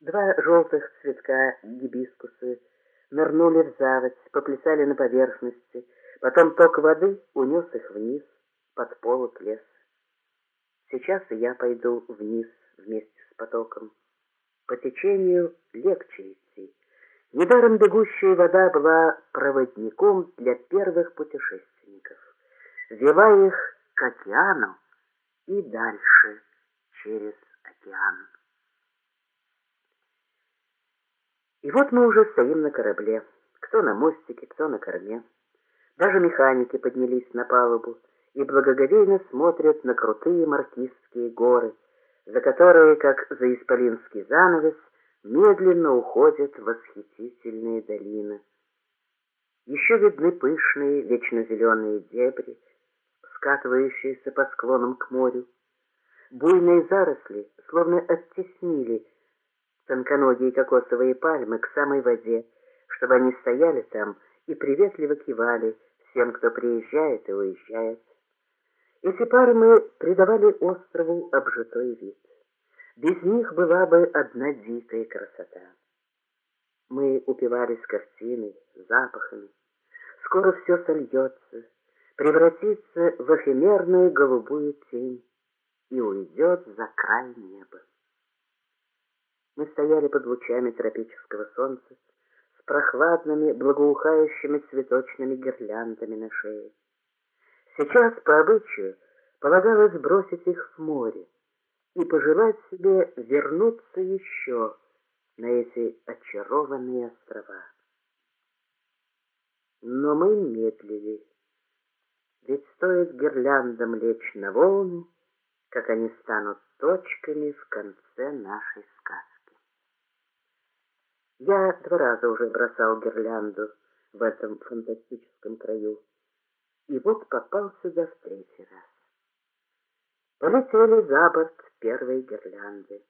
Два желтых цветка гибискусы нырнули в заводь, поплясали на поверхности, потом ток воды унес их вниз, под полок леса. Сейчас я пойду вниз вместе с потоком. По течению легче идти. Недаром бегущая вода была проводником для первых путешественников, вела их к океану и дальше через океан. И вот мы уже стоим на корабле, кто на мостике, кто на корме. Даже механики поднялись на палубу и благоговейно смотрят на крутые маркизские горы, за которые, как за исполинский занавес, медленно уходят восхитительные долины. Еще видны пышные, вечно зеленые дебри, скатывающиеся по склонам к морю. Буйные заросли словно оттеснили тонконогие кокосовые пальмы к самой воде, чтобы они стояли там и приветливо кивали всем, кто приезжает и уезжает. Эти пальмы придавали острову обжитой вид. Без них была бы одна дикая красота. Мы упивались картиной, запахами. Скоро все сольется, превратится в эфемерную голубую тень и уйдет за край неба. Мы стояли под лучами тропического солнца с прохладными, благоухающими цветочными гирляндами на шее. Сейчас, по обычаю, полагалось бросить их в море и пожелать себе вернуться еще на эти очарованные острова. Но мы медлили, ведь стоит гирляндам лечь на волны, как они станут точками в конце нашей сказки. Я два раза уже бросал гирлянду в этом фантастическом краю, и вот попал сюда в третий раз. Полетели за борт первой гирлянды.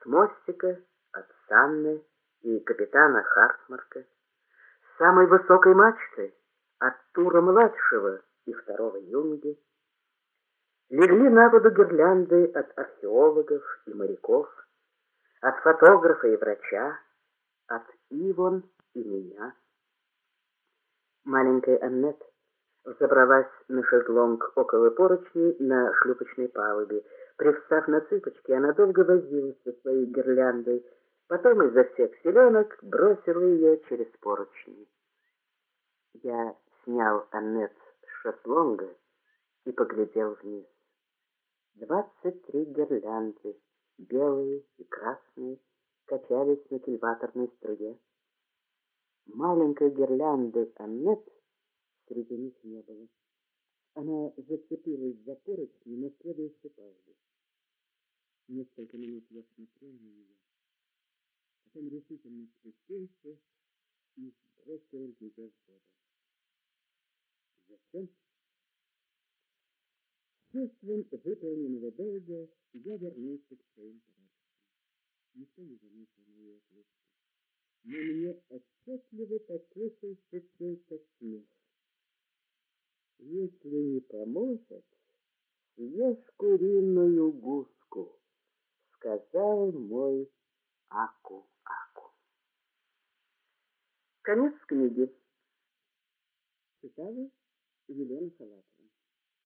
С мостика от Санны и капитана Хартмарка, с самой высокой мачты от Тура-младшего и второго юнги, легли на воду гирлянды от археологов и моряков, от фотографа и врача, от Ивон и меня. Маленькая Аннет взобралась на шезлонг около поручней на шлюпочной палубе. Привстав на цыпочки, она долго возилась со своей гирляндой, потом изо всех селенок бросила ее через поручни. Я снял Аннет с шезлонга и поглядел вниз. Двадцать три гирлянды, белые и красные, качались на кильваторной струе. Маленькой гирлянды Аннет среди них не было. Она зацепилась за поручни на следующей палубе. Несколько минут я смотрел на нее, потом решительно спустился и бросил ее в воду. Зачем? Чувством выполненного долга я вернулся к своим. Никто не заметил моей ответки. Но мне отчетливо послышался чей-то смех. Если не поможет, съешь куриную гуску, сказал мой Аку-Аку. Конец книги. Читала Елена Халат.